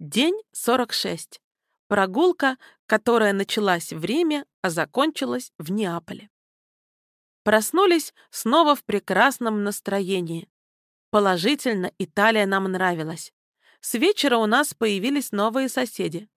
День 46. Прогулка, которая началась в Риме, а закончилась в Неаполе. Проснулись снова в прекрасном настроении. Положительно Италия нам нравилась. С вечера у нас появились новые соседи.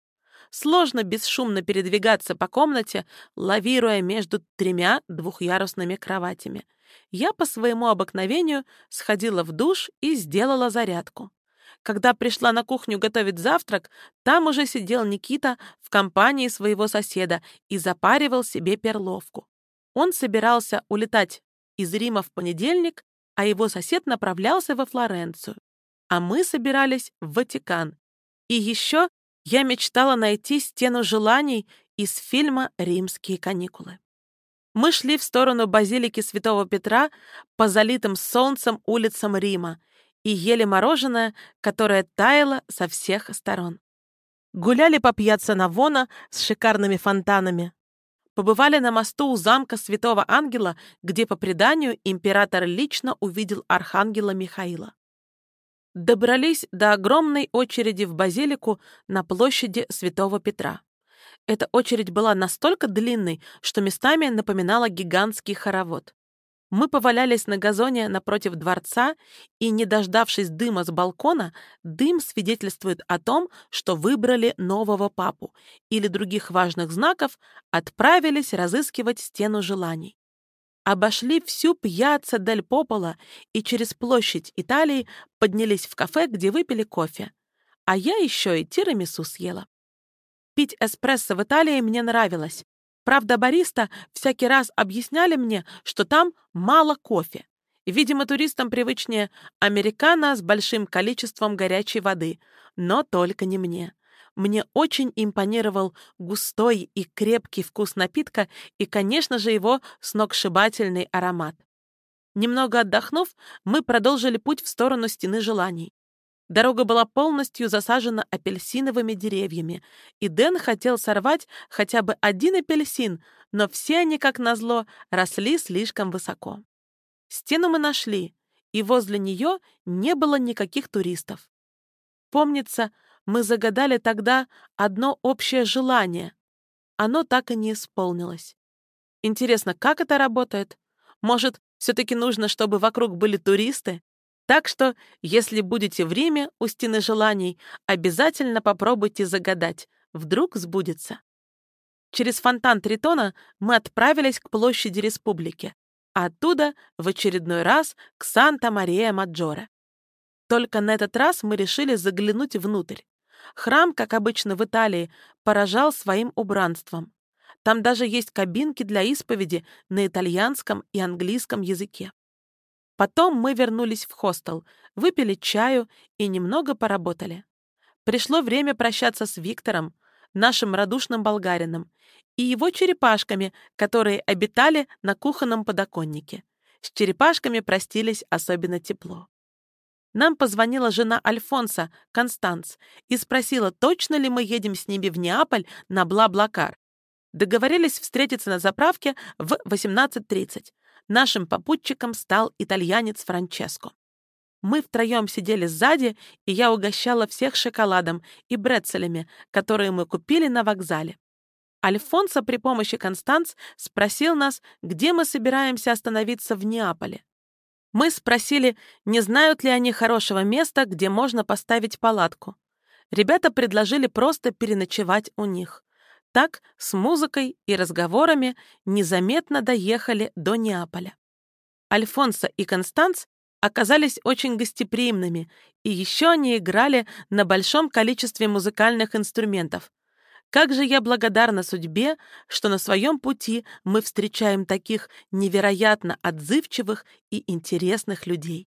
Сложно бесшумно передвигаться по комнате, лавируя между тремя двухъярусными кроватями. Я по своему обыкновению сходила в душ и сделала зарядку. Когда пришла на кухню готовить завтрак, там уже сидел Никита в компании своего соседа и запаривал себе перловку. Он собирался улетать из Рима в понедельник, а его сосед направлялся во Флоренцию. А мы собирались в Ватикан. И еще я мечтала найти стену желаний из фильма «Римские каникулы». Мы шли в сторону базилики Святого Петра по залитым солнцем улицам Рима, и ели мороженое, которое таяло со всех сторон. Гуляли по пьяцца Навона с шикарными фонтанами. Побывали на мосту у замка Святого Ангела, где, по преданию, император лично увидел архангела Михаила. Добрались до огромной очереди в базилику на площади Святого Петра. Эта очередь была настолько длинной, что местами напоминала гигантский хоровод. Мы повалялись на газоне напротив дворца, и, не дождавшись дыма с балкона, дым свидетельствует о том, что выбрали нового папу или других важных знаков, отправились разыскивать стену желаний. Обошли всю пьяцца Дель Попола и через площадь Италии поднялись в кафе, где выпили кофе. А я еще и тирамису съела. Пить эспрессо в Италии мне нравилось, Правда, бариста всякий раз объясняли мне, что там мало кофе. Видимо, туристам привычнее американо с большим количеством горячей воды, но только не мне. Мне очень импонировал густой и крепкий вкус напитка и, конечно же, его сногсшибательный аромат. Немного отдохнув, мы продолжили путь в сторону Стены Желаний. Дорога была полностью засажена апельсиновыми деревьями, и Дэн хотел сорвать хотя бы один апельсин, но все они, как назло, росли слишком высоко. Стену мы нашли, и возле нее не было никаких туристов. Помнится, мы загадали тогда одно общее желание. Оно так и не исполнилось. Интересно, как это работает? Может, все-таки нужно, чтобы вокруг были туристы? Так что, если будете в Риме у Стены Желаний, обязательно попробуйте загадать. Вдруг сбудется. Через фонтан Тритона мы отправились к площади Республики, а оттуда в очередной раз к Санта-Мария-Маджоре. Только на этот раз мы решили заглянуть внутрь. Храм, как обычно в Италии, поражал своим убранством. Там даже есть кабинки для исповеди на итальянском и английском языке. Потом мы вернулись в хостел, выпили чаю и немного поработали. Пришло время прощаться с Виктором, нашим радушным болгарином, и его черепашками, которые обитали на кухонном подоконнике. С черепашками простились особенно тепло. Нам позвонила жена Альфонса, Констанц, и спросила, точно ли мы едем с ними в Неаполь на Бла-Блакар. Договорились встретиться на заправке в 18.30. Нашим попутчиком стал итальянец Франческо. Мы втроем сидели сзади, и я угощала всех шоколадом и брецелями, которые мы купили на вокзале. Альфонсо при помощи Констанц спросил нас, где мы собираемся остановиться в Неаполе. Мы спросили, не знают ли они хорошего места, где можно поставить палатку. Ребята предложили просто переночевать у них. Так, с музыкой и разговорами незаметно доехали до Неаполя. Альфонсо и Констанц оказались очень гостеприимными, и еще они играли на большом количестве музыкальных инструментов. Как же я благодарна судьбе, что на своем пути мы встречаем таких невероятно отзывчивых и интересных людей.